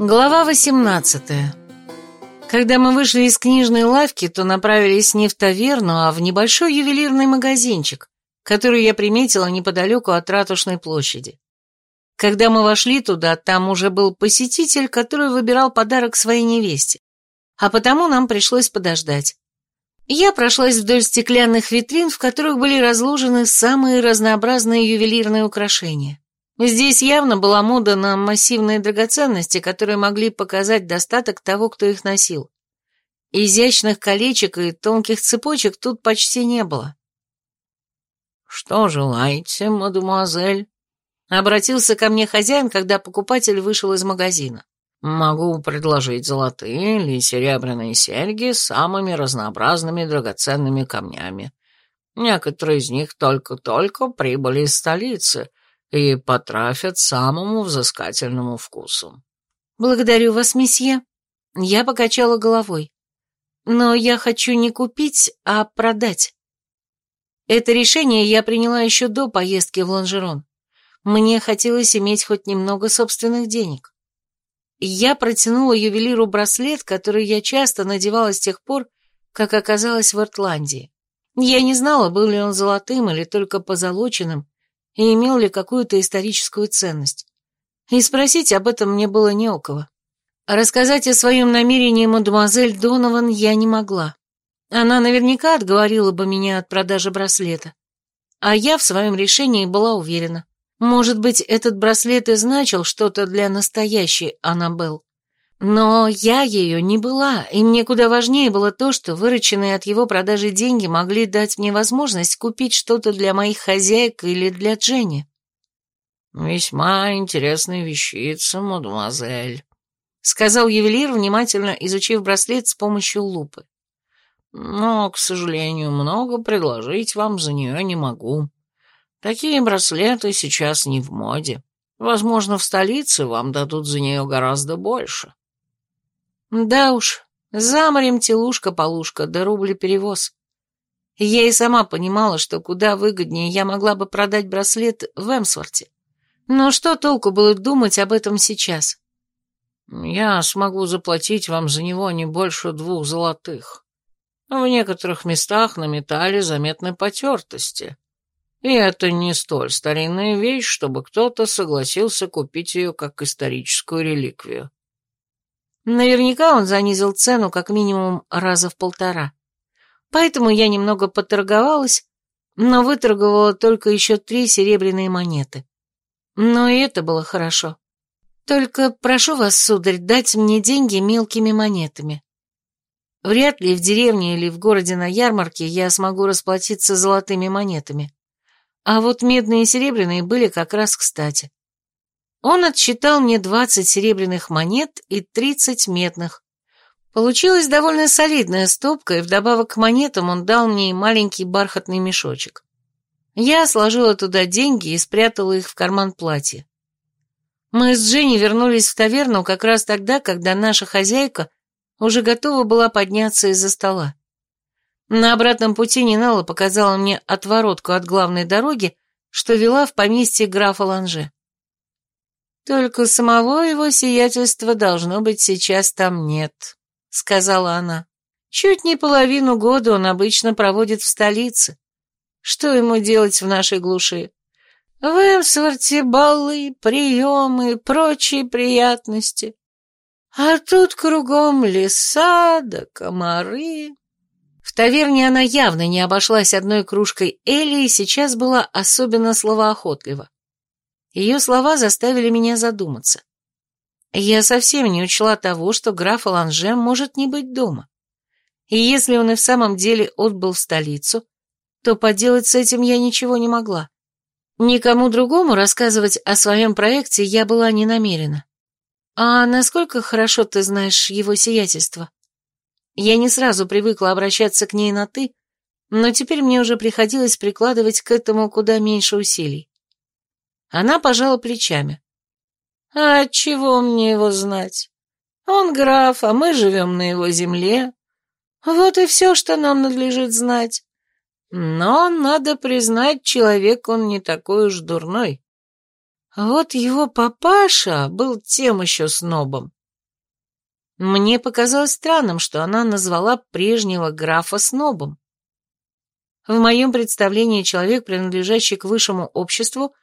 Глава 18 Когда мы вышли из книжной лавки, то направились не в таверну, а в небольшой ювелирный магазинчик, который я приметила неподалеку от Ратушной площади. Когда мы вошли туда, там уже был посетитель, который выбирал подарок своей невесте, а потому нам пришлось подождать. Я прошлась вдоль стеклянных витрин, в которых были разложены самые разнообразные ювелирные украшения. Здесь явно была мода на массивные драгоценности, которые могли показать достаток того, кто их носил. Изящных колечек и тонких цепочек тут почти не было. «Что желаете, мадемуазель?» Обратился ко мне хозяин, когда покупатель вышел из магазина. «Могу предложить золотые или серебряные серьги с самыми разнообразными драгоценными камнями. Некоторые из них только-только прибыли из столицы» и потрафят самому взыскательному вкусу. «Благодарю вас, месье». Я покачала головой. «Но я хочу не купить, а продать». Это решение я приняла еще до поездки в Ланжерон. Мне хотелось иметь хоть немного собственных денег. Я протянула ювелиру браслет, который я часто надевала с тех пор, как оказалась в Иртландии. Я не знала, был ли он золотым или только позолоченным, и имел ли какую-то историческую ценность. И спросить об этом мне было не у кого. Рассказать о своем намерении мадемуазель Донован я не могла. Она наверняка отговорила бы меня от продажи браслета. А я в своем решении была уверена. Может быть, этот браслет и значил что-то для настоящей Аннабелл. Но я ее не была, и мне куда важнее было то, что вырученные от его продажи деньги могли дать мне возможность купить что-то для моих хозяек или для Дженни. «Весьма интересная вещица, мадемуазель», — сказал ювелир, внимательно изучив браслет с помощью лупы. «Но, к сожалению, много предложить вам за нее не могу. Такие браслеты сейчас не в моде. Возможно, в столице вам дадут за нее гораздо больше». Да уж, за морем телушка-полушка, да рубль перевоз. Я и сама понимала, что куда выгоднее я могла бы продать браслет в Эмсворте. Но что толку было думать об этом сейчас? Я смогу заплатить вам за него не больше двух золотых. В некоторых местах на металле заметны потертости. И это не столь старинная вещь, чтобы кто-то согласился купить ее как историческую реликвию. Наверняка он занизил цену как минимум раза в полтора. Поэтому я немного поторговалась, но выторговала только еще три серебряные монеты. Но и это было хорошо. Только прошу вас, сударь, дать мне деньги мелкими монетами. Вряд ли в деревне или в городе на ярмарке я смогу расплатиться золотыми монетами. А вот медные и серебряные были как раз кстати. Он отсчитал мне двадцать серебряных монет и тридцать медных. Получилась довольно солидная стопка, и вдобавок к монетам он дал мне маленький бархатный мешочек. Я сложила туда деньги и спрятала их в карман платья. Мы с Дженни вернулись в таверну как раз тогда, когда наша хозяйка уже готова была подняться из-за стола. На обратном пути Нинала показала мне отворотку от главной дороги, что вела в поместье графа Ланже. «Только самого его сиятельства должно быть сейчас там нет», — сказала она. «Чуть не половину года он обычно проводит в столице. Что ему делать в нашей глуши? В Эмсворте балы, приемы, прочие приятности. А тут кругом леса да комары». В таверне она явно не обошлась одной кружкой Эли и сейчас была особенно словоохотлива. Ее слова заставили меня задуматься. Я совсем не учла того, что граф Аланже может не быть дома. И если он и в самом деле отбыл в столицу, то поделать с этим я ничего не могла. Никому другому рассказывать о своем проекте я была не намерена. А насколько хорошо ты знаешь его сиятельство? Я не сразу привыкла обращаться к ней на «ты», но теперь мне уже приходилось прикладывать к этому куда меньше усилий. Она пожала плечами. «А чего мне его знать? Он граф, а мы живем на его земле. Вот и все, что нам надлежит знать. Но, надо признать, человек он не такой уж дурной. Вот его папаша был тем еще снобом. Мне показалось странным, что она назвала прежнего графа снобом. В моем представлении человек, принадлежащий к высшему обществу,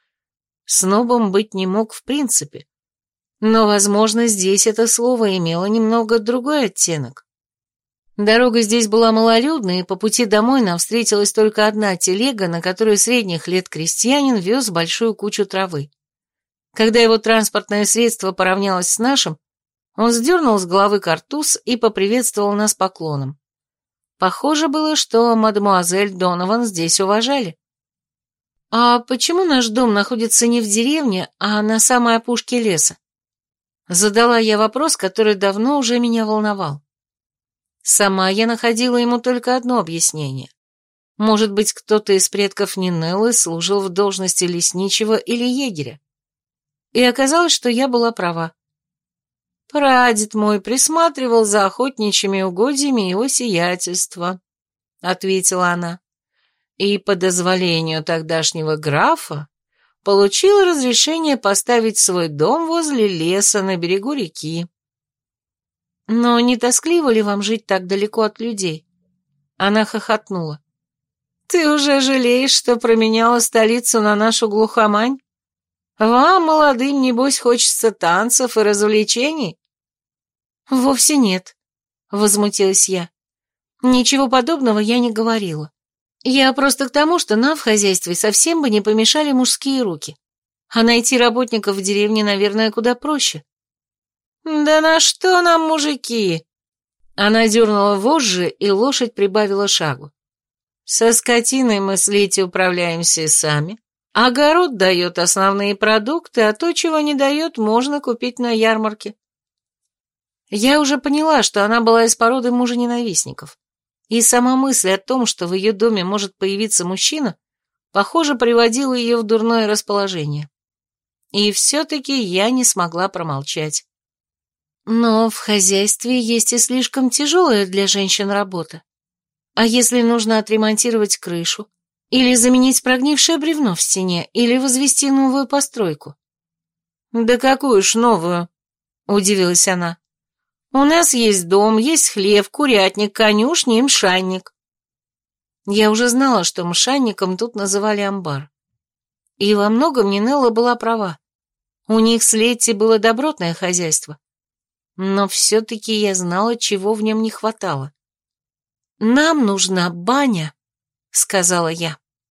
снобом быть не мог в принципе. Но, возможно, здесь это слово имело немного другой оттенок. Дорога здесь была малолюдной, и по пути домой нам встретилась только одна телега, на которой средних лет крестьянин вез большую кучу травы. Когда его транспортное средство поравнялось с нашим, он сдернул с головы картуз и поприветствовал нас поклоном. Похоже было, что мадемуазель Донован здесь уважали. «А почему наш дом находится не в деревне, а на самой опушке леса?» Задала я вопрос, который давно уже меня волновал. Сама я находила ему только одно объяснение. Может быть, кто-то из предков Нинеллы служил в должности лесничего или егеря. И оказалось, что я была права. Прадед мой присматривал за охотничьими угодьями его сиятельства, — ответила она. И по дозволению тогдашнего графа получил разрешение поставить свой дом возле леса на берегу реки. Но не тоскливо ли вам жить так далеко от людей? Она хохотнула. Ты уже жалеешь, что променяла столицу на нашу глухомань? Вам, молодым, небось, хочется танцев и развлечений? Вовсе нет, возмутилась я. Ничего подобного я не говорила. Я просто к тому, что нам в хозяйстве совсем бы не помешали мужские руки. А найти работников в деревне, наверное, куда проще. Да на что нам мужики? Она дернула вожжи, и лошадь прибавила шагу. Со скотиной мы с Лити управляемся и сами. Огород дает основные продукты, а то, чего не дает, можно купить на ярмарке. Я уже поняла, что она была из породы мужа-ненавистников. И сама мысль о том, что в ее доме может появиться мужчина, похоже, приводила ее в дурное расположение. И все-таки я не смогла промолчать. Но в хозяйстве есть и слишком тяжелая для женщин работа. А если нужно отремонтировать крышу, или заменить прогнившее бревно в стене, или возвести новую постройку? «Да какую ж новую?» — удивилась она. «У нас есть дом, есть хлев, курятник, конюшня и мшанник». Я уже знала, что мшанником тут называли амбар. И во многом Нинелла была права. У них с Летти было добротное хозяйство. Но все-таки я знала, чего в нем не хватало. «Нам нужна баня», — сказала я.